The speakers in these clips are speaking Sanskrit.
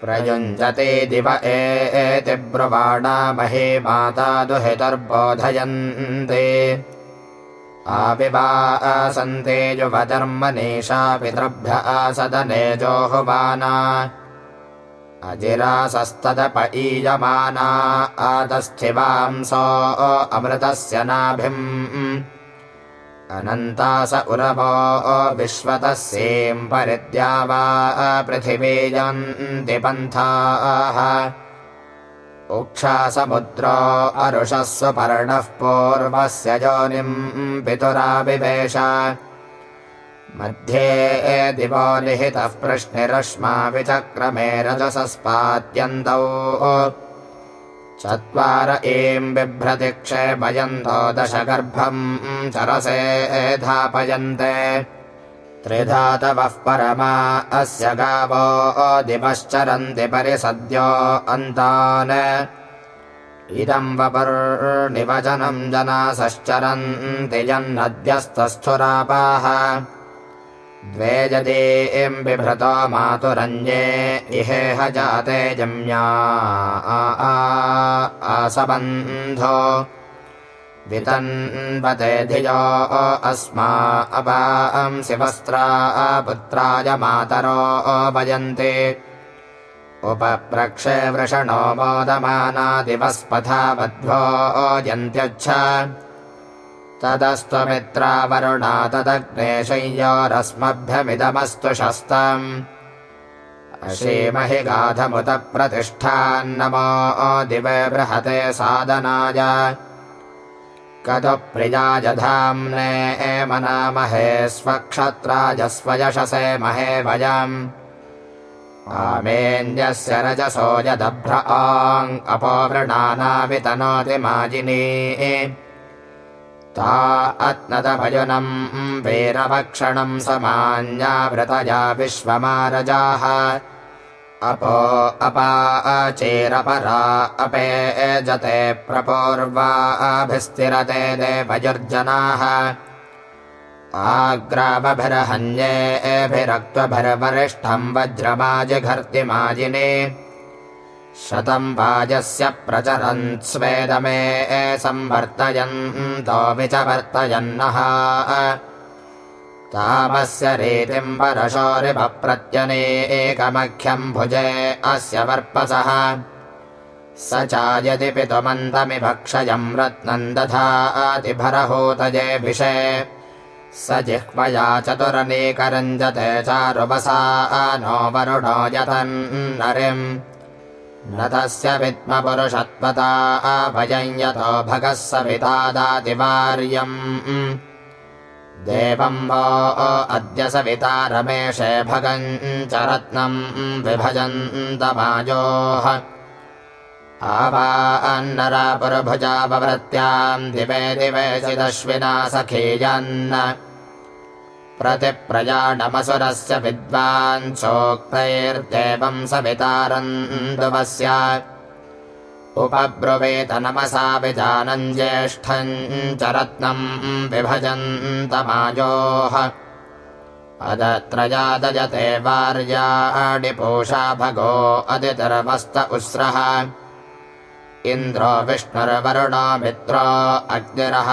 प्रयुञ्जते दिव एति ब्रुवाणा महे माता दुहितुर्बोधयन्ते। आविवा आसन्ते पितृभ्य आसदने जोहुवाना अजिरासस्तदप ईयमाना आदस्थिवांसो अमृतस्य नाभिम् अनन्तास उरवो विश्वतस्येम् परिद्या वा पृथिवीयन्ति पन्थाः उक्षासमुद्रो अरुषः पूर्वस्य योनिम् पितुराविवेश मध्ये दिवो लिहितः पृश्निरश्मा विचक्रमे रजसस्पात्यन्तौ चत्वार एम् बिभ्रति क्षेमयन्तो दशगर्भम् चरसे धापयन्ते। त्रिधातवः परमा अस्य गावो दिवश्चरन्ति परिसद्यो अन्तान्। इदम् वपुर्निवचनम् जनासश्चरन्ति यन्नद्यस्तस्थुरापाः द्वे बिभ्रतो मातुरञ्जे इहेह जाते जम्या आसबन्धो वितन्वते धियो अस्मा अपांसि वस्त्रा पुत्राय मातरो भजन्ति। उपप्रक्षे वृषणो मोदमानादिवस्पथा बध्वो यन्त्यच्छ तदस्त्वमित्रावरुणा तदग्ने शय्योरस्मभ्यमिदमस्तु शस्तम्। अशीमहि गाधमुत प्रतिष्ठान्नमो दिवे बृहते सादनाय कदु प्रियाजधाम्ने एमनामहे स्वक्षत्राय स्वयशसे महे भयम् आमेन्द्यस्य रजसो यदभ्र आङ् अपोवृणानावितनोति माजिनी ता अत्नदभजुनम् वीरभक्षणम् समान्यावृतया विश्वमारजाः। अपो अपा अचेरपरा अपेजते प्रपूर्वाभिस्तिरते देवयुर्जनाः। आग्रामभिरहन्येभिरक्त्वभिर्वरिष्ठम् वज्रमाजिघर्तिमाजिने शतम् वाजस्य प्रचरन् स्वेदमे संवर्तयन्तो विचवर्तयन्नः। तामस्य रीतिम् परशोरिभप्रत्यने एकमख्यम् भुजे अस्य वर्पसः। स चायति पितुमन्तमिभक्षयम् रत्नम् दधातिभरहूतजेभिषे स जिह्वया चतुरनेकरञ्जते चारुवसा नो वरुणो यतन्नरिम् न तस्य विद्मपुरुषत्वता अभयम् यतो भगः सवितादातिवार्यम् देवम् वो अद्य सविता रमेशे भगम् च रत्नम् विभजन्तमायोः आवा अन्नरापुरभुजापवृत्याम् दिवे दिवे चिदश्विना सखीयन् प्रतिप्रजाडमसुरस्य विद्वान् सोक्तैर्देवम् सवितारन्दुवस्य। उपब्रुवेत नमसा विजानम् ज्येष्ठम् च रत्नम् विभजन्तमायोः अदत्रजादजते वार्याडिपूषा भगो अदितर्वस्त उस्रः। इन्द्रो विष्णुर्वरुणो मित्रो अग्निरः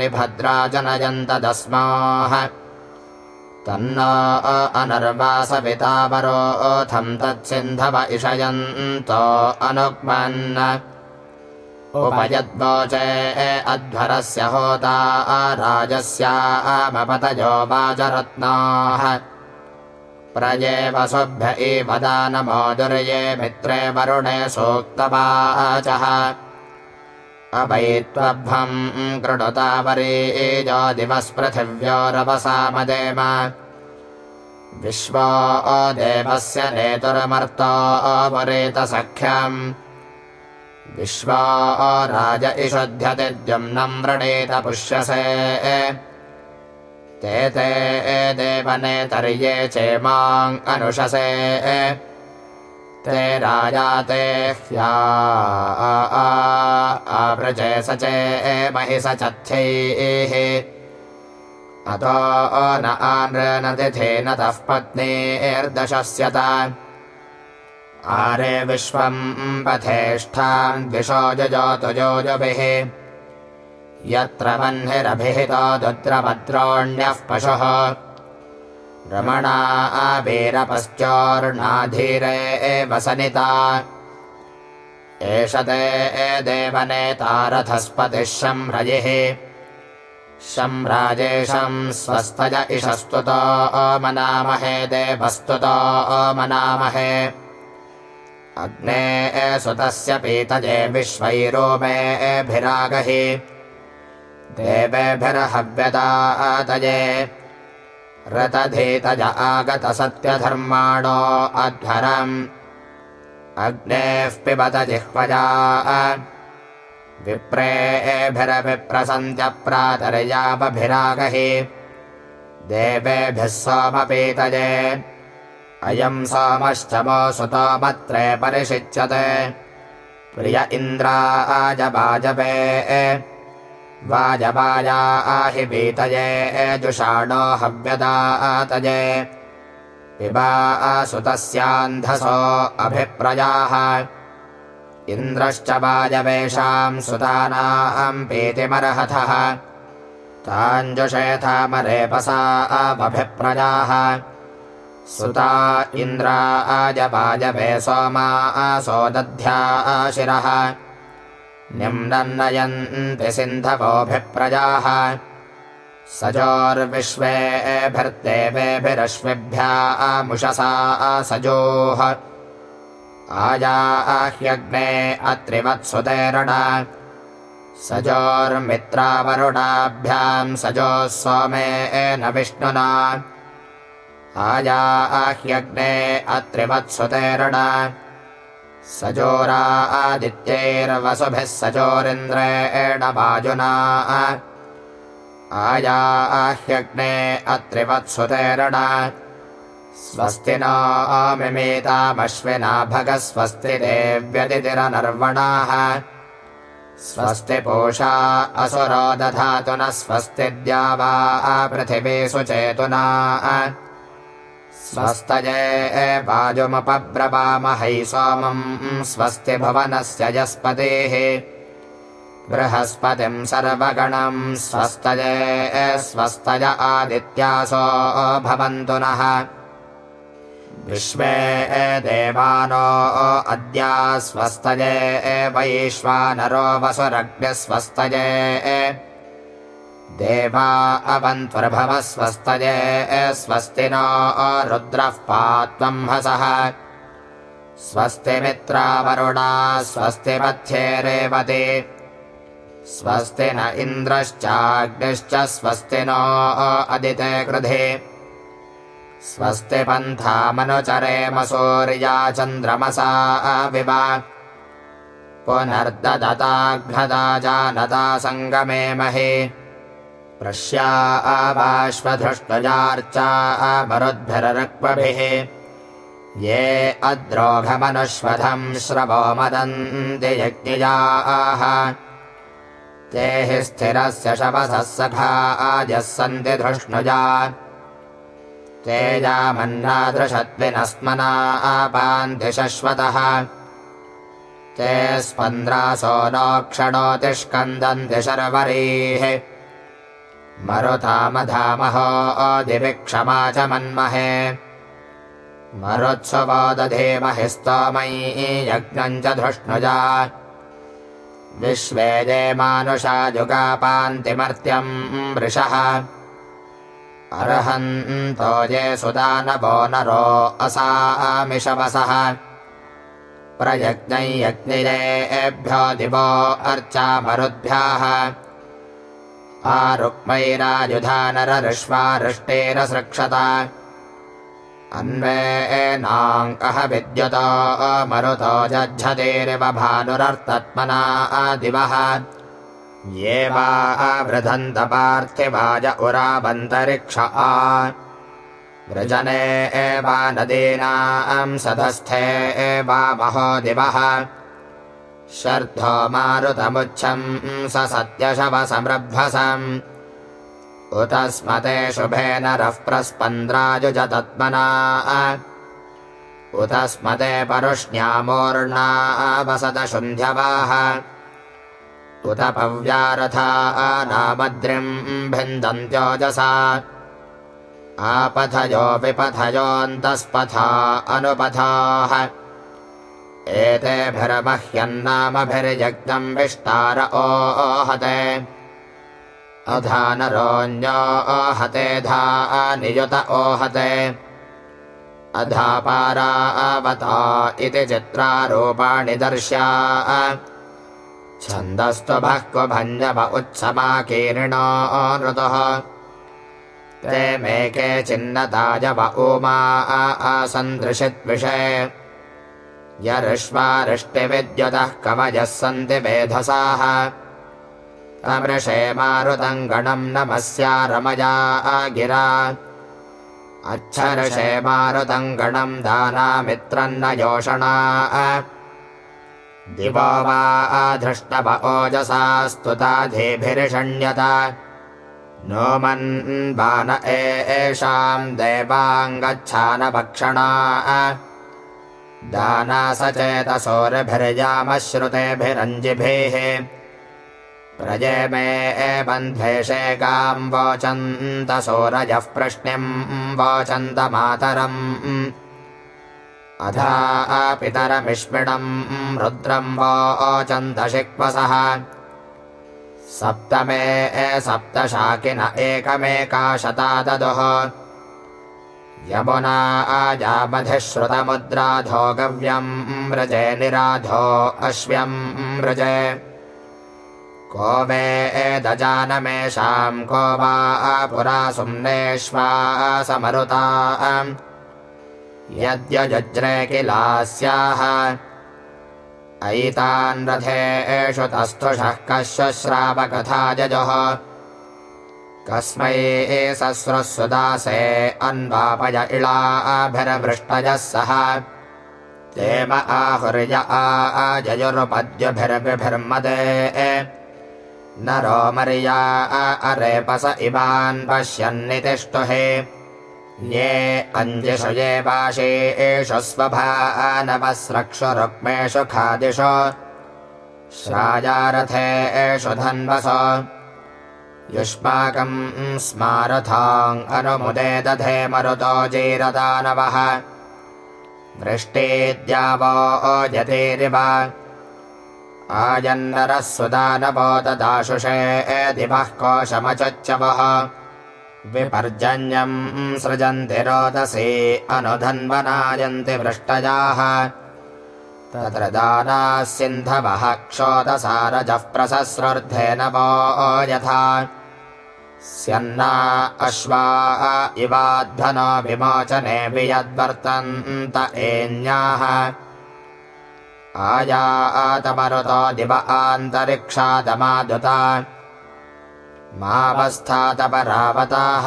निभद्रा जनयन्तदस्माः तन्नो अनर्वासवितावरोऽथम् तत्सिन्धव इषयन्तो अनुग्मन् उपयद्वोचे अध्वरस्य होता राजस्यामपतयो वाजरत्नाः। प्रये वसुभ्य एव दानमो दुर्ये मित्रे वरुणे सूक्तवाचः अभयित्वभ्वम् कृणुतावरेजो दिवस्पृथिव्योरवसामदेम विश्वो देवस्य नेतुरमर्तो वरेतसख्यम् विश्वो राज इषुध्यतिद्युम्नम् वृणीत पुष्यसे। ते ते देवनेतर्ये चेमाम् अनुशसे ते राजाते ह्या। आव्रजे स चे महि स चथ्यैः अतो न आनृनतिथेन तः पत्नीर्दशस्यत। आरे विश्वम् पथेष्ठान् द्विषोजोतुजोजभिः यत्र वह्निरभिहितो दुद्रभद्रोण्यः पशुः रमणा आवीरपश्चोर्णाधीरे एव सनिता एष ते देवनेतारथस्पतिः शम्रजिः शम्राजेशम् स्वस्तज इषस्तुतो मनामहे देवस्तुतो मनामहे। अग्ने सुतस्य पीतजे विश्वैरोमेभिरागहि देवेभिर्हव्यदातये रतधीतज आगतसत्यधर्माणो अध्वरम्। अग्नेः पिबत जिह्वजा। विप्रेभिरभिप्रसन्त्यप्रातर्यापभिरागहि देवेभिः सोमपीतये। अयम् सोमश्चमो सुतोमत्रे परिषिच्यते। प्रिय इन्द्राजवाजपे वाजवाजा आहि पीतये जुषाणो हव्यदातये पिबा सुतस्यान्धसो अभिप्रजाः। इन्द्रश्च वाजवेषाम् सुतानाम् पीतिमर्हथः ताञ्जुषेथामरेपसा अभिप्रजाः सुता इन्द्रा आजवाजवे सोमा आसो दध्या आशिरः निम्नन्नयन्ति सिन्धवोऽभिप्रजाः सजोर्विश्वेभिर्देवेभिरश्मिभ्या आमुषसा आसजोः आजा आह्यग्ने अत्रिवत्सुतेरण। सजोर्मित्रावरुणाभ्याम् सजोः सोमेन विष्णुना। आया आह्यग्ने अत्रिवत्सुतेरण सजोरा आदित्यैर्वसुभिः सजोरिन्द्रेण वाजुना आया आह्यग्ने अत्रिवत्सुतेरण। स्वस्ति नो मिमीतामश्विना भगस्वस्ति देव्यतिरनर्वणाः स्वस्ति पूषा असुरो दधातु न स्वस्ति द्यावा पृथिवीषु चेतुना स्वस्तये वाजुमपब्रवामहै सोमम् स्वस्ति भुवनस्य यस्पतेः बृहस्पतिम् सर्वगणम् स्वस्तये स्वस्तय आदित्यासो भवन्तु नः। विश्वे देवानो अद्या स्वस्तये वैश्वानरो वसुरग्निस्वस्तये देवा अवन्त्वर्भवः स्वस्तये स्वस्ति नो रुद्रः पात्वम् हसः। स्वस्ति मित्रावरुणा स्वस्ति मध्ये रेवति स्वस्ति न इन्द्रश्चाग्निश्च स्वस्ति नो अदिते कृधे स्वस्ति पन्थामनुचरेम सूर्या चन्द्रमसा विवा। पुनर्ददताघ्नदा जानता सङ्गमे महे प्रश्या आबाश्वधृष्टजार्चा मरुद्भिरक्वभिः ये अद्रोघमनुष्वधम् श्रवो मदन्ति यज्ञिजाः। ते हि स्थिरस्य शवसः सखा आजः सन्ति धृष्णुजा तेजामन्नादृशद्विनस्मना आपान्ति शश्वतः। ते स्पन्द्रासो नोक्षणोतिष्कन्दन्ति शर्वरीः मरुतामधामहो दिविक्षमा च मन्महे मरुत्सवो दधीमहि स्तोमयी यज्ञम् च धृष्णुजा। विश्वे जे मानुषा जुगापान्तिमर्त्यम् वृषः। अर्हन्तो ये सुदानवो नरो असामिषवसः। प्रयज्ञै यज्ञिजेभ्यो दिवो अर्चा मरुद्भ्याः आरुक्मैरायुधानरऋष्वारुष्टेरसृक्षत अन्वेनाङ्कः विद्युतो मरुतो जज्झतेरिव भानुरर्तत्मना आदिवः ये वा आवृधन्त पार्थिवाज उरावन्तरिक्ष आ। वृजने एवा नदीनाम् सदस्थे एवा महो दिवः शर्धो मारुतमुच्छम् स सत्यशवसमृभ्वसम् उत स्मते शुभे नरः प्रस्पन्द्राजुजतत्मना उत स्मते परुष्ण्यामूर्णा वसदशुन्ध्यवाः उत पव्यारथा नामद्रिम् भिन्दन्त्योजसा। आपथयो विपथयोऽन्तस्पथा अनुपथाः एतेभिर्मह्यन्नामभिर्यज्ञम् विष्टार ओहते। अधानरोऽन्यो ओहते धा नियुत ओहते। अधापारावता इति चित्रारूपाणि दर्श्या। छन्दस्तु क्व भञ्जव उत्समाकीर्णो ऋतुः ते मेके चिन्नताजव उमा आसन्दृशिद्विषे यऋष्वारिष्टिविद्युतः कवयः सन्ति वेधसाः। अमृषे मारुतम् गणम् नमस्या रमया गिरा अच्छर्षे मारुतम् गणम् दानामित्रन्न योषणा दिवो वा धृष्टव ओजसा स्तुताधिभिर्षण्यत नो मन्बान एषाम् देवाङ्गच्छानभक्षणा दानासचेतसोरभिर्यामश्रुतेभिरञ्जिभिः प्रजे मे बन्ध्वेषेकाम् वोचन्तसोरजः प्रश्निम् वोचन्त मातरम् अधा पितरमिष्मिणम् रुद्रम् वोचन्त शिक्वसः सप्तमे सप्तशाकिन एकमेका शता ददुः यमुना आजामधिश्रुतमुद्राधो गव्यम् व्रजे निराधो अश्व्यम् व्रजे। को वे एदजानमेषाम् को वा पुरा सुम्नेष्वासमरुता यद्यजुज्रे किलास्याः अयितान् रथे एषु तस्थुषः कश्वश्रावकथा जजुः कस्मै सस्रस्वदासे अन्वापय इळाभिरभृष्टजः सह। देव आहुर्य आजयुर्पद्यभिर्विभिर्मदे। नरो मर्या अरेपस इमान् पश्यन्नितिष्टुहे ये अञ्जिषु ये वाशे एषु स्वभानवस्रक्षुरुक्मेषु खादिषु। श्राजारथे एषु धन्वस युष्माकम् स्मारथाम् अनुमुदे दधे मरुतो जीरदानवः। वृष्टेद्यावो ओजतेरिव आजन्नरः सुदानवो ददाशुषे दिवः कोशमचच्चवः। विपर्जन्यम् सृजन्ति रोदसी अनुधन्वनायन्ति वृष्टजाः तत्र दानाः सिन्धवः क्षोदसारजः प्रसस्रुर्धेन वो यथा। स्यन्ना अश्वा इवाध्वनो विमोचने वियद्वर्तन्त एन्याः। आयातमरुतो दिव आन्तरिक्षादमादुता। मावस्थातपरावताः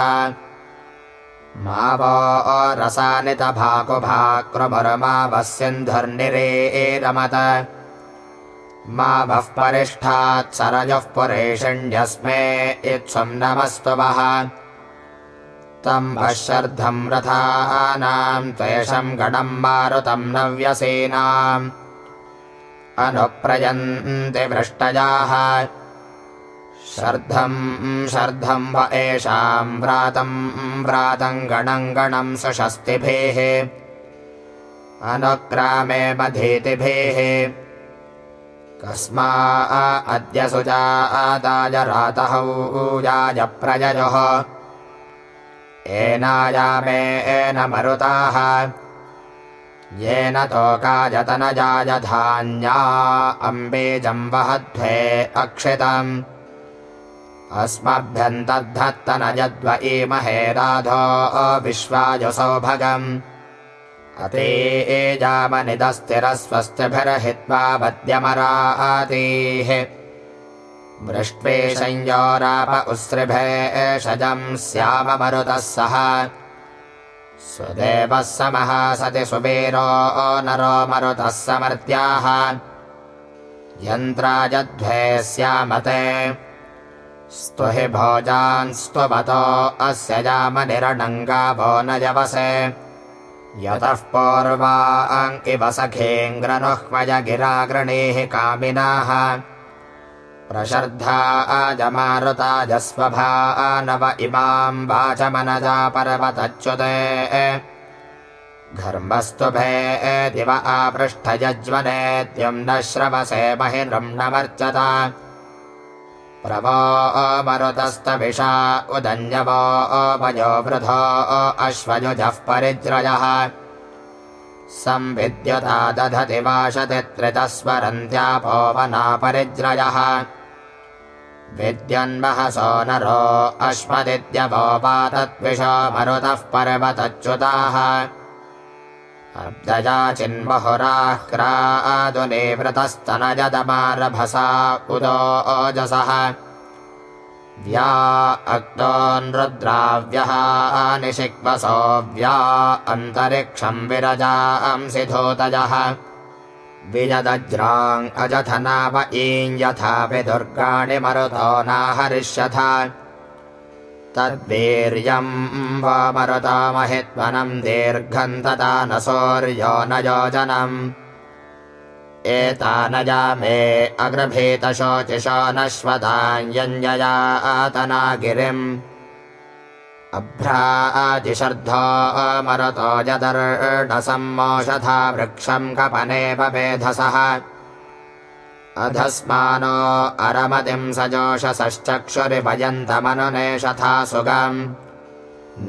मा वो रसानितभाकुभाकृमुरमावस्यन्धुर्निरेरमत मा वः परिष्ठात् सरजः पुरेषण्यस्मे इत्स्वम् नमस्तु वः। तम् वः शर्धम् रथानाम् त्वेषम् गणम् मारुतम् नव्यसेनाम्। अनुप्रयन्ति वृष्टजाः शर्धम् शर्धम् व एषाम् व्रातम् व्रातम् गणम् गणम् सुषस्तिभिः अनुक्रामे मधीतिभिः। कस्मा अद्य सुजाताय रातहौजाय प्रयजः। एनायामे एन मरुताः। येन तोकायतनजाय धान्या अम्बीजम् वहध्वे अक्षितम् अस्मभ्यन्तद्धत्तन यद्व ईमहे राधो विश्वायुसौभगम् अते एजामनिदस्थिरस्वस्तिभिर्हित्वा वद्यमरातीः मृष्ट्वे संयोराप उस्रिभेषजम् स्याममरुतः सः सुदेवः समः सति सुबीरो नरो मरुतः समर्त्याः यन्त्राजध्वे स्यामते स्तुहि भोजान्स्त्वतो अस्य यामनिरणङ्गाभो न यवसे यतः पूर्वाङ्किव सखेङ्ग्रनुह्वय गिराग्रणीः कामिनाः। प्रशर्धा अजमारुताजस्वभा नव इमाम् वाचमनजा पर्वतच्युते। घर्मस्तुभे दिव आपृष्ठयज्वनेद्यम् न श्रवसे महिनृम् न वर्चता प्रवो अमरुतस्तविषा उदन्यवो अभयो वृधो अश्वयुजः परिद्रयः संविद्यता दधति वाशति त्रितस्वरन्त्यापो वना परिद्रयः विद्यन्महसो नरो अश्वदित्यवो पातत्विषो मरुतः पर्वतच्युताः अब्दजा चिन्महुराह्रादुनिवृतस्तनजदमारभसा उदो ओजसः। व्या अक्तोन्रुद्राव्यः निशिक्वसो व्या अन्तरिक्षम् विरजांसि धूतजः विजदज्राङ् अजथनाव ईं यथापि दुर्गाणि मरुतो नाहरिष्यथ तद्वीर्यम् वा मरुतामहित्वनम् दीर्घम् तथा न सौर्यो न योजनम्। एता न जामे अग्रभीतशोचिशो नश्वताञ्जया आतना गिरिम् अभ्राजिशर्धो मरुतो जदर्णसम्मोषथा वृक्षम् कपनेव वेधसः अधस्मानो अरमतिम् सजोषसश्चक्षुरिभयन्तमनुनेशथा सुगम्।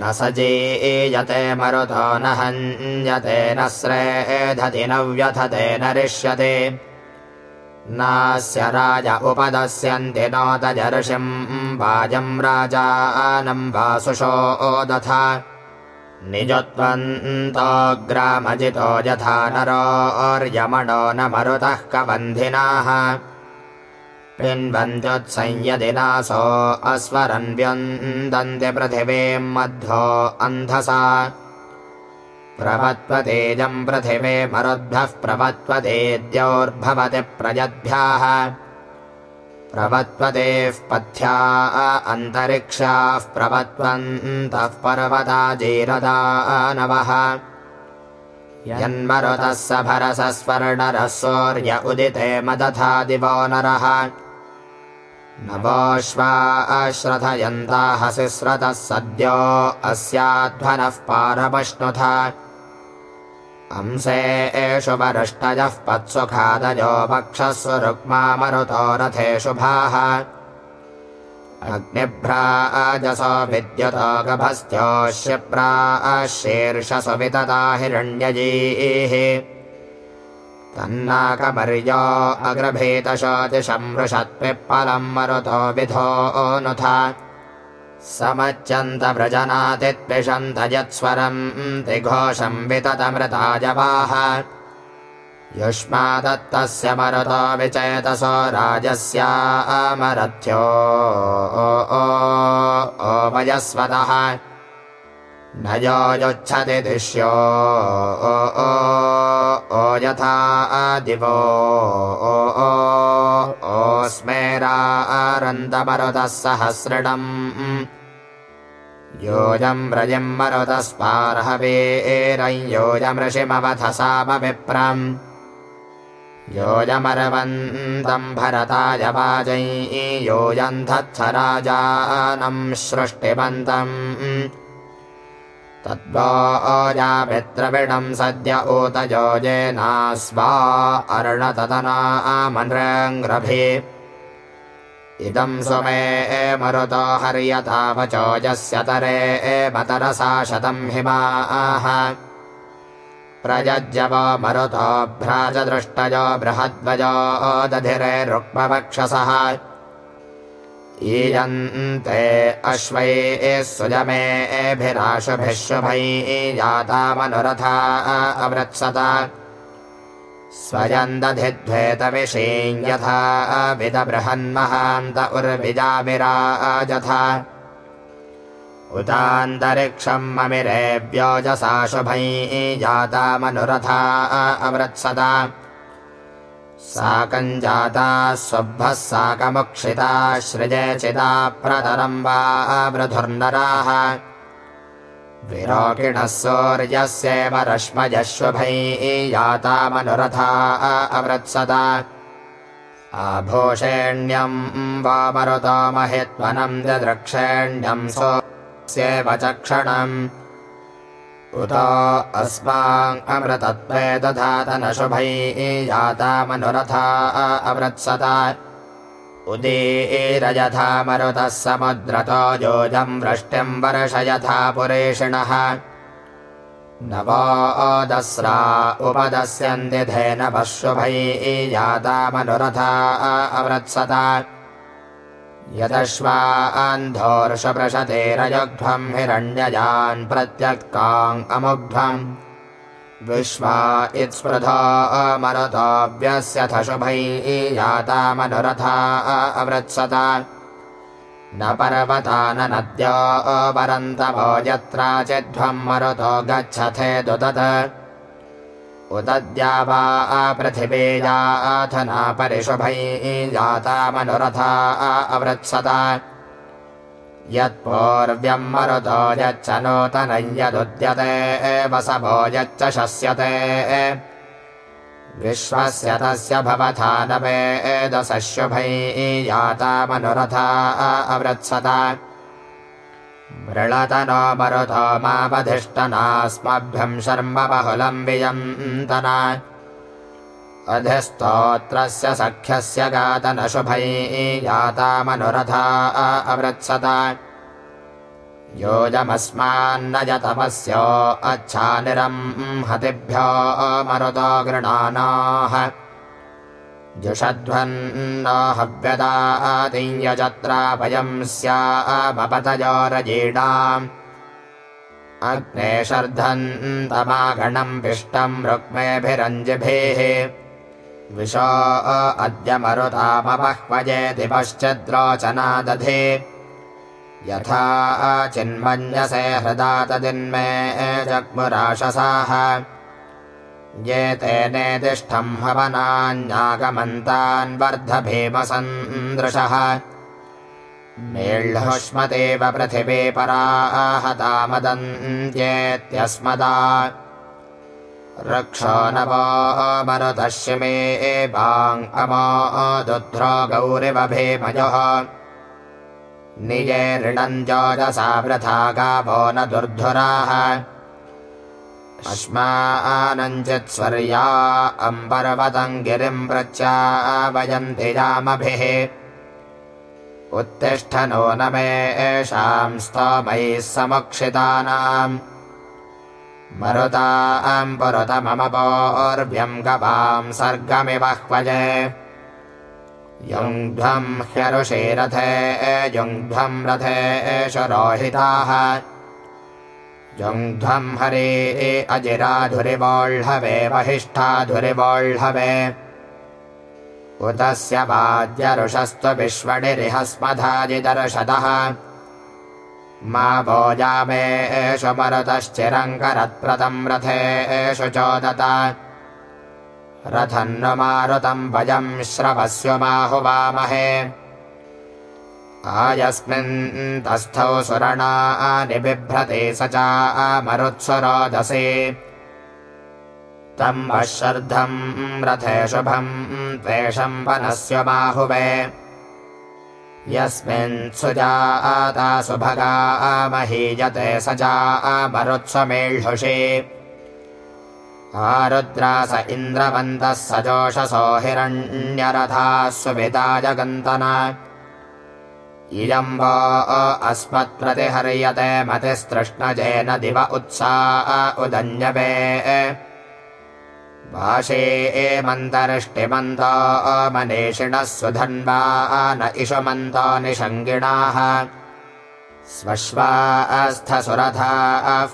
न स जीयते मरुतो न हन्यते न स्रेधति न व्यथते न रिष्यते। नास्य राज उपदस्यन्ति नोतजर्षिम् वाजम् राजानम् वासुषो ओदथा निजत्वन्तोऽग्रामजितो यथा नरोर्यमणो न मरुतः कबन्धिनाः। पिन्वन्त्युत्संयदिनासो अस्वरन्व्यन्दन्ति पृथिवीम् मध्वो अन्धसा। प्रवत्वतेजम् पृथिवे मरुद्भ्यः प्रवत्वतेद्योर्भवति प्रजद्भ्याः पथ्या अन्तरिक्षाः प्रवत्वन्तः पर्वता जीरदानवः यन्मरुतः स भरसः स्वर्णरः सौर्य उदिते मदथा दिवो नरः। नवोऽश्वा अश्रथयन्ताहसि स्रतः सद्यो अस्याध्वनः पारपश्नुथ अंसे एषु वरुष्टजः पत्सु खादजो वक्षस्व रुक्मा मरुतो रथे शुभाः अग्निभ्राजसो विद्युतो गभस्त्योऽशिप्राशीर्षसु वितता हिरण्यजीः। तन्नाकमर्यो अग्रभीतशोतिषमृषत्पिप्पलम् मरुतो विधो नुथ समच्यन्तव्रजनातित्पिषन्त यत्स्वरम् त्रिघोषम् विततमृताजवाः युष्मादत्तस्य मरुतो विचेतसो राजस्यामरथ्यो। ओपयस्वतः न यो युच्छति ओ यथा दिवो ओस्मेरारन्दमरुतः सहस्रणम् योजम् व्रजिम् मरुतस्पार्हवेरम् योजमृषिमवधसामविप्रम् योजमरवन्तम् भरताय वाजै योजम् धत्स सृष्टिवन्तम् तद्वाजामित्रविडम् सद्य ऊतयोजेनास्वा अर्णतदनामनृङ्ग्रभे इदम् सुमे मरुतो हर्यतावचोजस्य तरे एमतरसा शतम् हिमाः। प्रयज्यवो मरुतो भ्राजदृष्टयो बृहद्वजो दधिरे रुक्मवक्षसः ईयन्ते अश्वैः सुजमेभिराशुभिः शुभैः यातामनुरथा अवृत्सत। स्वयम् दधिद्वेतविषीम् यथा उतान्तरिक्षम् ममिरेव्योजसा शुभैः जातामनुरथा अवृत्सदा साकम् जाता स्वभः साकमुक्षिता सृजचिता प्रतरम् वा वृधुर्नराः विरोकिणः सौर्यस्यैव रश्मजश्वभैः यातामनुरथा वा मरुतो महित्वनम् दद्रक्षेण्यम् सोऽस्यैव चक्षणम् उत अस्मामृतत्वे दधातनशुभैः यातामनुरथा अवृत्सता। उदीरयथा मरुतः समुद्रतो योजम् वृष्टिम् वर्षयथा पुरेषिणः। नवोदस्रा उपदस्यन्तिधेन पशुभैः यातामनुरथा अवृत्सता यदश्वान्धोर्षपृषतेरयुग्ध्वम् हिरण्यजान् प्रत्यक्काम् अमुग्ध्वम् विश्वा इत्स्पृधा अमरताव्यस्यथ शुभैः यातामनुरथा अवृत्सता। न पर्वता न नद्या अवरन्तभो यत्रा चिध्वम् मरुतो गच्छथे दुदत् उदद्या वा पृथिवीयाथना परिशुभैः जातामनुरथा अवृत्सता यत्पूर्व्यम् मरुतो यच्च नूतनम् यदुद्यते वसभो यच्च शस्यते विश्वस्य तस्य भवथा न वेदशुभैः यातामनुरथा अवृत्सता मृळतनो मरुतो मावधिष्ठनास्मभ्यम् शर्म बहुलम् वियन्तना। अधिस्तोत्रस्य सख्यस्य गातनशुभैः यातामनुरथा अवृत्सता। योजमस्मान्न यतमस्यो अच्छानिरम् हतिभ्यो मरुतो गृणानाः जुषध्वन्न हव्यदातियजत्रापयम् स्यामपतयोरजीणाम् अग्ने शर्धन्तमागणम् पिष्टम् रुक्मेभिरञ्जिभिः। विशो अद्य मरुतामपह्वजेति पश्चिद्रोचना दधे यथा चिन्मन्यसे हृदा तदिन्मे जग्मुराशसाः ये तेनेतिष्ठम् हवनान्यागमन्तान् वर्धभीमसन्दृशः मेळ्हुष्मदेव पृथिवी पराहतामदन्त्येत्यस्मदा रक्षो नवो मरुतश्यमे एवाङ् अमो दुध्रो गौरिव भीमयोः निजे ऋणम् जोजसा वृथा गावो न दुर्धुराः अस्मानञ्चित्स्वर्या अम्बर्वतम् गिरिम् प्रत्यावयन्ति यामभिः उत्तिष्ठ नो न मे एषाम् स्तमैः समुक्षितानाम्। मरुताम् पुरुत मम पौर्व्यम् गवाम् सर्गमिवह्वजे युङ्ध्वम् ह्यरुषे रथे युङ्ध्वम् रथे एष रोहिताः युङ्ध्वम् हरे अजिराधुरिवोळ्हवे वहिष्ठाधुरिवोळ्हवे उतस्य वाद्यरुषस्तु विश्वणिरिहस्मधाजिदर्शतः मा भोजामे एषु मरुतश्चिरङ्करत्प्रतम् रथे एषु चोदत। रथम् नु मारुतम् भजम् श्रवस्युमाहुवामहे आयस्मिन् तस्थौ सुरणानि बिभ्रते स च मरुत्सुरोदसे तम् अश्रद्धम् रथे शुभम् त्वेषम् वनस्य बाहुवे। यस्मिन् सुजाता सुभगा महीयते स जा आरुद्रास इन्द्रवन्तः स जोषसो हिरण्यरथाः सुविता जगन्तना इयम् वो अस्मत्प्रतिहर्यते मतिस्तृष्णजेन दिव उत्सा उदन्यवे। भाषे एमन्तरिष्टिमन्तो मनीषिणः सुधन्वा न इषुमन्तो निषङ्गिणाः। स्वश्वास्थसुरथाः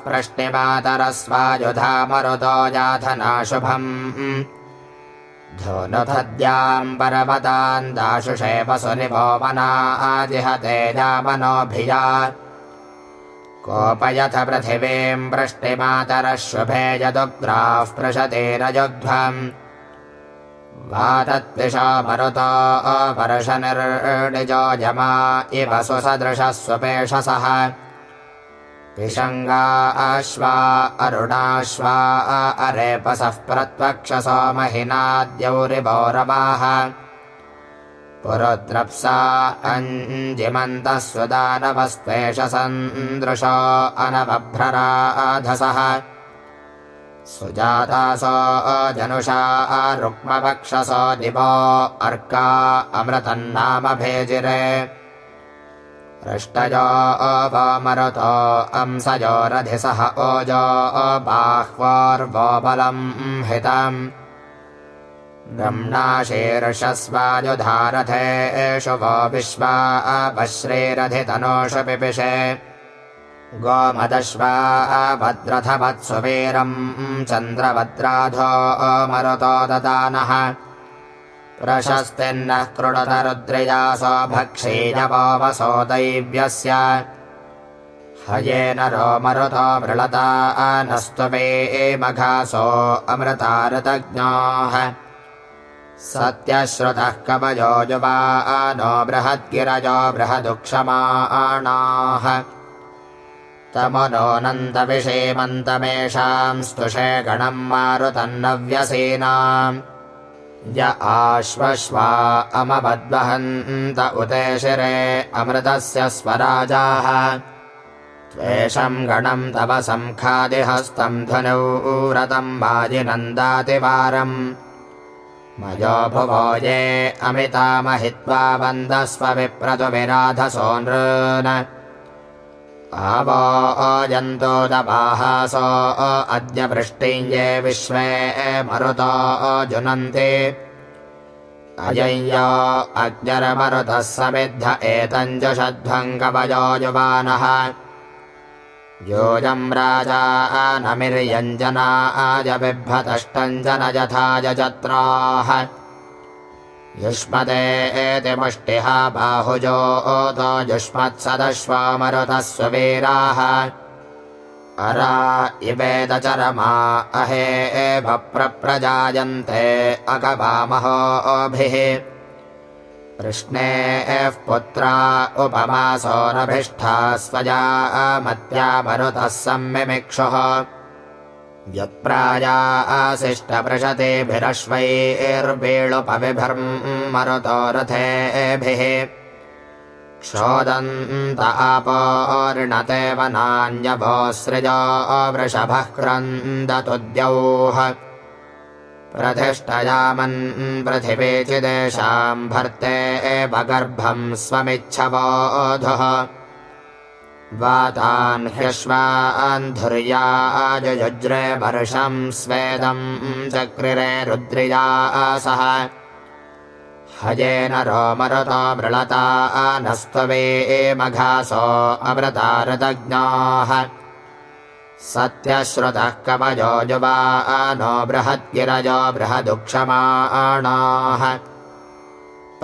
प्रष्टिमातरस्वायुधा मरुतो याथनाशुभम् धनुथद्याम् पर्वतान् दाशुषे वसुनिभो मना आजिहते जामनोभिया कोपयथ पृथिवीम् वृष्टिमातरः शुभे यदुग्राः पृशतेरजुध्वम् वातत्विषा मरुतो अपरशनिर्णिजो जमा इव सुसदृशः स्वपेशसः पिशङ्गा अश्वा अरुणाश्वा अरेपसः प्रत्वक्षसो महिनाद्यौरिभौरवाः पुरुद्रप्सा अञ्जिमन्तः स्वदानवस्त्वेष सन्दृशो अनवभ्रराधसः। सुजातासो जनुषा रुक्मवक्षसो दिवो अर्का अमृतन्नामभेजिरे हृष्टयो अवमरुतो अंसजो रधिसः ओजो बाह्वार्वो बलम् हितम्। एषु वो विश्वा अपश्रीरधितनोषु पिपिषे। गोमदश्वा भद्रथवत्सुवीरम् चन्द्रभद्राधो मरुतो ददानः प्रशस्तिन्नः कृणतरुद्रियासो भक्षीजवोऽवसो दैव्यस्य। हयेन रो मरुतो मृळता नस्तुवे मघासो अमृतारतज्ञाः। सत्यश्रुतः कवयो युवा नो बृहद्गिरजो बृहदुक्षमाणाः। तमनोऽनन्तविषेमन्तमेषाम् स्तुषे गणम् मारुतन्नव्यसीनाम् य आश्वश्वा अमबद्वहन्त उते शिरे अमृतस्य स्वराजाः। त्वेषम् गणम् तव सङ्खादिहस्तम् धनौ रतम् वाजिनन्दातिवारम् भुवो ये अमितामहित्वा वन्दस्व विप्रतु विराधसो नृन् आवो अजन्तोदपाहासो अद्य वृष्टिञ्जे विश्वे मरुतो जुनन्ति। अजय्यो अग्निर्मरुतः समिद्ध कवयो युवानः। योऽयम् राजा नमिर्यञ्जना आय बिभ्रतष्टञ्जन यथा यजत्राः युष्मदे एति बाहुजो ओतो युष्मत्सदश्वामरुतः सुवीराः अरा इवेदचरमा अहे एव प्रप्रजायन्ते अगवामहोभिः। कृष्णे पुत्रा उपमासोरभिष्ठा स्वजा मत्या मरुतः सम्मिमिक्षुः यत्प्राया आशिष्टपृषतेभिरश्वैर्वेळुपविभर्म् मरुतो रथेभिः। क्षोदन्त आपोर्णते वनान्यभोसृजो वृषभः क्रन्दतुद्यौः। प्रतिष्ठयामन् पृथिवीचिदेशाम् भर्ते एव गर्भम् स्वमिच्छवोधुः वातान् ह्यश्वान्धुर्याजुज्रे वर्षम् स्वेदम् चक्रिरे रुद्रियासः हयेन रोमरुतो मृळता नस्त्ववे मघासो अमृतारतज्ञाः। सत्यश्रुतः कवयो युवा नो बृहद्गिरजो बृहदुक्षमाणाः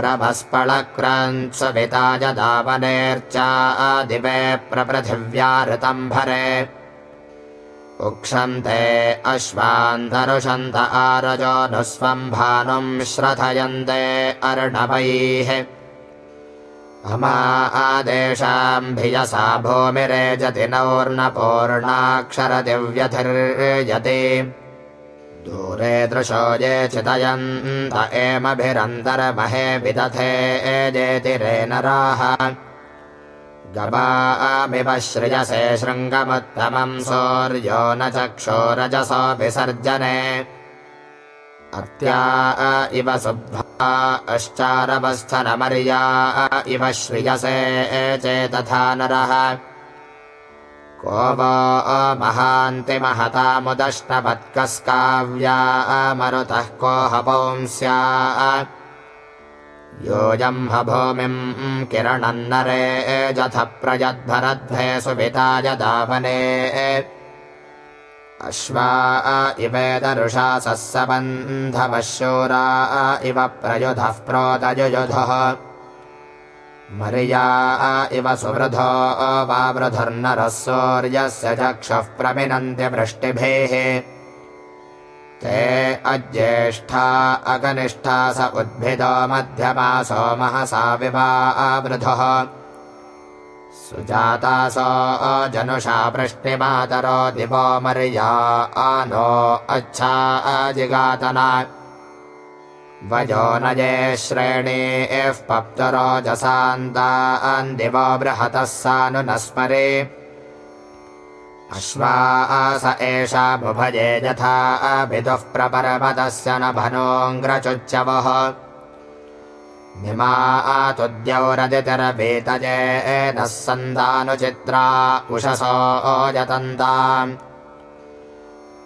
प्रभस्पळक्रन्सविता यदावनेर्चादिवे प्रपृथिव्याऋतम्भरे उक्षन्ते अश्वान्तरुषन्त आरजो नुस्वम् भानुम् श्रथयन्ते अर्णवैः। अमा आदेशाम् भियसा भूमिरेजति नौर्नपूर्णाक्षरदिव्यथिर्यते दूरे दृशो ये चितयन्त एमभिरन्तरमहे विदथे एजेतिरे नराः। गवामिव श्रियसे शृङ्गमुत्तमम् सौर्यो न चक्षोरजसो विसर्जने। अत्या इव सुब्धा अश्चारवस्थनमर्या इव श्रियसे चेतथा नरः को वो महान्ति महतामुदष्टवत्कस्काव्या मरुतः को हपुंस्या। योऽयम् ह भूमिम् किरणन्नरे जथ प्रयद्भरद्भे सुविता यदावने अश्वा इवेदरुषा सस्सबन्धवः शूरा इव प्रयुधः प्रोदयुयुधः मर्या इव सुवृधो वावृधुर्नरः सूर्यस्य चक्षुः प्रमिनन्ति वृष्टिभिः। ते अज्येष्ठा अगनिष्ठा स उद्भिदो मध्यमासो महसा विवावृधः सुजातासो जनुषा वृष्टिमातरो दिवो मर्या आनो अच्छा अजिगातना वजो नजे श्रेणी इः पप्तरोजसान्तान्दिवो बृहतः सानुनस्मरे अश्वास एषा बुभजे यथा अभिदुः प्रपरमतस्य न भनोऽङ्ग्रचुच्यवः निमा तुद्यौरदितरभीतजे नः सन्दानुचित्रा उषसो यतन्ताम्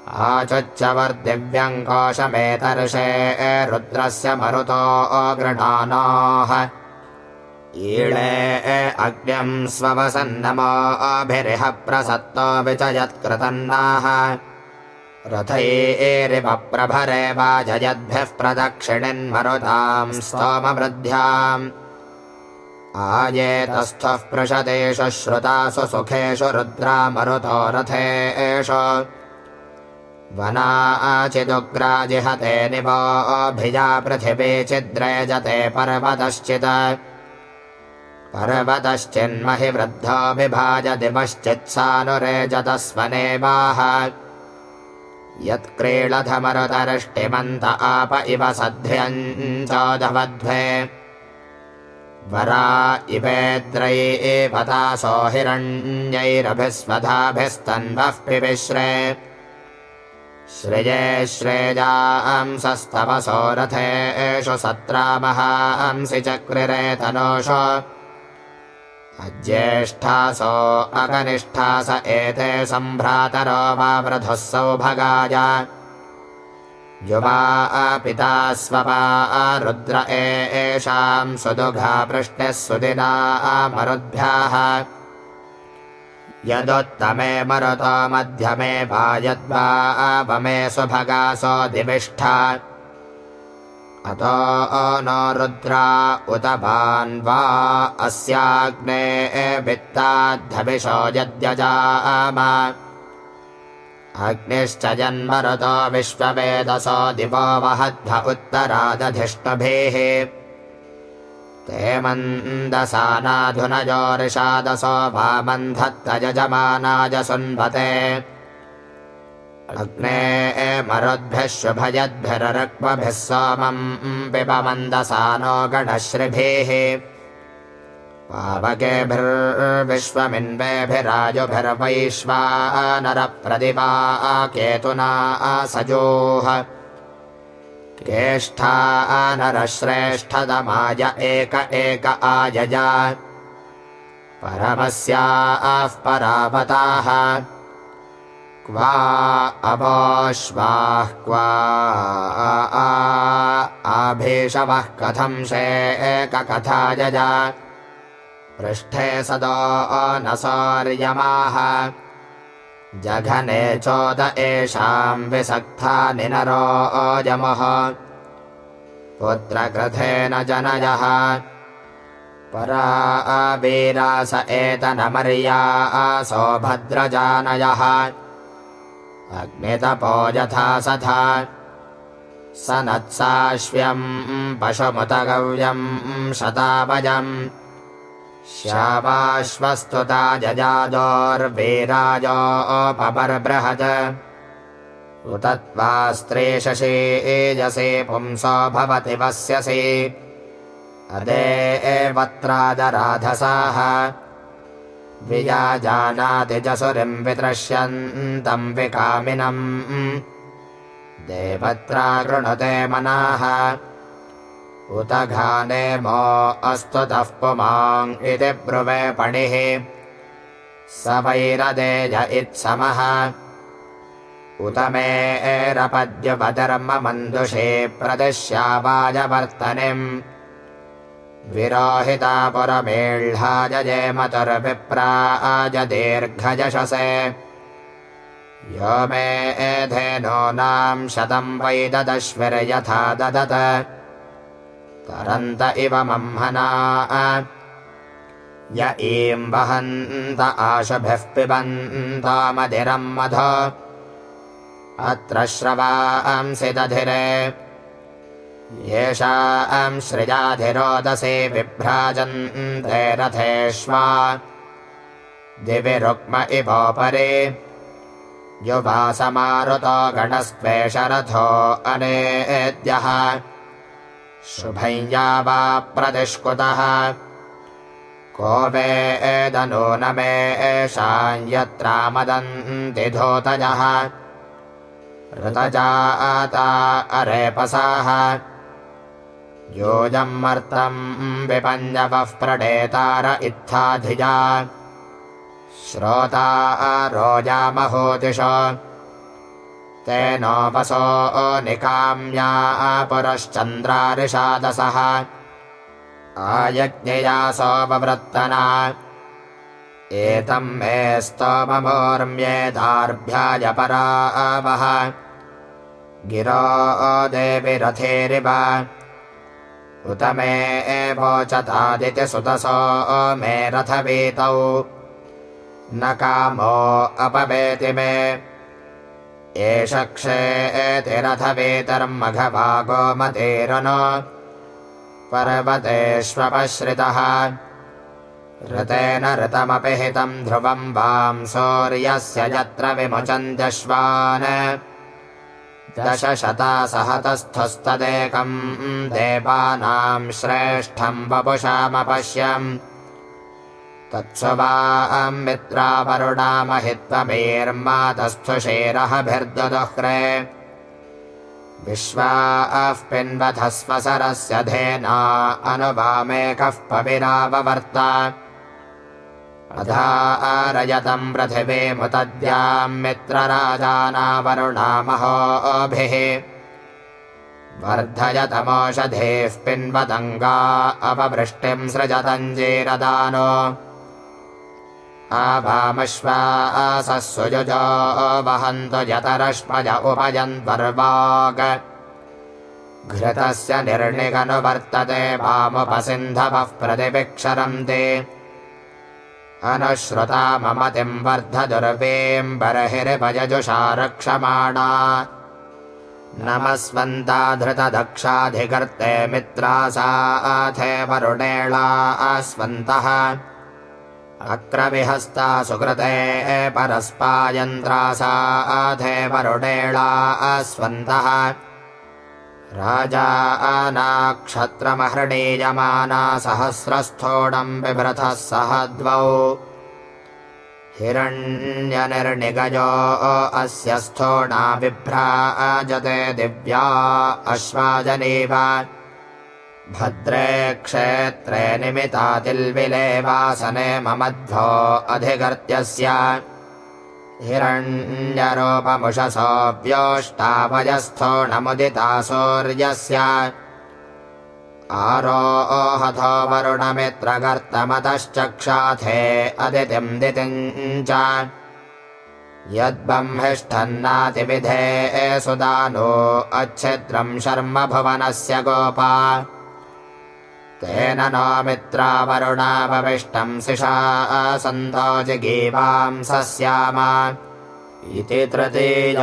आचुच्यवर्दिव्यङ्कोशमेतर्षे रुद्रस्य मरुतो अगृणानाः ईळे अग्न्यम् स्ववसन्नमो अभिरिह प्रसत्तो विचयत्कृतन्नाः। रथैरिवप्रभरे वाजयद्भिः प्रदक्षिणिन्मरुताम् स्तोमवृद्ध्याम्। आयेतस्थः पृषदेषु श्रुतासु सुखेषु रुद्रा मरुतो रथेष वनाचिदुग्राजिहते निवोऽभिजा पृथिवी चिद्रयजते पर्वतश्चित्। पर्वतश्चिन्महि वृद्धो विभाज दिवश्चित्सानुरेजतस्वनेवाः यत्क्रीडधमरुतरिष्टिमन्त आप इव सध्र्यञ्चोदवध्वे वरा इवेद्रै एवतासो हिरण्यैरभिस्वधाभिस्तन्वः पिविश्रे श्रिये श्रेयांसस्तवसो रथेषु सत्रामहांसि चक्रिरेतनोषु अज्येष्ठासो अकनिष्ठास एते सम्भ्रातरो वा वृधुः सौभगाय। युवा पिता स्वपा रुद्र एषाम् सुदुघा वृष्टिः सुदिना मरुद्भ्याः यदुत्तमे मरुतो मध्यमे वा यद्वा अपमे सुभगासो दिविष्ठा अतो नो रुद्रा उत भान्वा अस्याग्ने वित्ताद्धविषो यद्यजाम अग्निश्च जन्मरुतो विश्ववेदसो दिवो वहद्भ उत्तरादधिष्टभिः ते वामन्धत्तयजमानाय सुन्वते। अग्ने मरुद्भिः शुभयद्भिरक्मभिः सोमम् पिबमन्दसानो गणश्रिभिः। पावकेभिर्विश्वमिन्वेभिराजुभिर्वैश्वानरप्रतिभा केतुना सजोः केष्ठा नरश्रेष्ठदमाय एक एक आयजा। परमस्याः परावताः। क्वा अपोश्वाः क्वा आभेषवः कथं शेककथायजा। पृष्ठे सदो न सौर्यमाः जघने चोद एषाम् विसक्था निनरो ओजमः पुत्रकृथेन जनयः। परा वीरास एतनमर्या आसो भद्रजानयः अग्नितपो यथा सथा स नत्साश्व्यम् पशुमुतगव्यम् शतावजम् श्यावाश्वस्तुता स्त्री शशी एजसे पुंसो भवति वस्यसि। अदे एवत्रादराधसाः। वियाजानातिजसुरिम् वितृष्यन्तम् विकामिनम्। देवत्रा कृणुते मनाः उत घानेमो अस्तुतः पुमाङ् इति ब्रुवे पणिः। स वैरदेज इत्समः। उत मे एरपद्युपधर्ममन्दुषे प्रदिश्यावाजवर्तनिम्। विरोहिता पुरमेळ्हाजयेमतुर्विप्राज दीर्घजशसे। यो मे एधेनो नाम् शतम् वै ददश्विर्यथा ददत तरन्त इव मह्मना य ईम् वहन्त आशुभिः पिबन्तामधिरम् मध। अत्र श्रवांसि दधिरे येषां सृजाधिरोदसे बिभ्राजन्ते रथेष्वा दिवि रुक्म इवोपरे। युवासमारुतो गणस्त्वेषरथो अनेद्यः शुभञ्या वा प्रतिष्कुतः को वेदनो न मे एषां यत्रामदन्ति धोतजः। ऋतजाता अरेपसाः योजमर्तम् विपञ्जवः प्रणेतार इत्थाधिजा। श्रोता रोजामहोदिश तेनोपसो निकाम्या पुरश्चन्द्रारिषादसः आयज्ञया सोपवृत्तना एतम् मे स्तोममोर्म्येदार्भ्याय परावः गिरो देविरथेरिव। उत मे एवोचतादितिसुतसो मे रथवीतौ। न कामो अपवेति मे एष क्षेतिरथवेतर्मघवागोमतेरनो पर्वतेष्वपश्रितः। ऋतेन ऋतमपि हितम् ध्रुवम् वां सौर्यस्य यत्र विमुचन्त्यश्वान् दशशतासहतस्थस्तदेकम् देवानाम् श्रेष्ठम् वपुषामपश्यम् तत्स्वम् मित्रावरुणामहित्वमेर्मातस्थुषेरहभिर्दुह्रे विश्वाः पिन्वधस्व सरस्य धेना अनुवामेकः पविराववर्त। अधा आरयतम् पृथिवीमुतद्याम् मित्रराजानावरुणामहोभिः वर्धयतमोषधेः पिन्वतङ्गा अपवृष्टिम् सृजतञ्जीरदानो यतरश्मज उपयन्वर्वाग घृतस्य निर्णिगनुवर्तते वामुपसिन्धवः प्रतिभिक्षरन्ति। अनुश्रुता ममतिम् वर्धदुर्वीम् बर्हिरिभयजुषा रक्षमाणा। नमस्वन्ता धृतदक्षाधिकर्ते मित्रा साथे वरुणेळा अस्वन्तः अक्रविहस्ता सुकृते परस्पायन्द्रासाधे वरुणेळा अस्वन्तः। राजा आनाक्षत्रमहृणीयमाना सहस्रस्थोणम् बिभ्रतः सह द्वौ। हिरण्यनिर्निगजो अस्य स्थोणा बिभ्राजते दिव्या अश्वाजनेव भद्रे क्षेत्रे निमितातिल्विले वासने ममध्वो अधिगर्त्यस्य। हिरण्यरूपमुषसो व्योष्टावयस्थो नमुदिता सूर्यस्य। आरोहथो वरुणमित्रगर्तमतश्चक्षाथे अदितिम् दितिम् च। यद्ब्रह्मिष्ठन्नातिविधे सुदानो अच्छिद्रम् शर्म भुवनस्य गोपा तेन नो मित्रावरुणावविष्टम् सिषा सस्याम इति तृतीयोऽध्यायः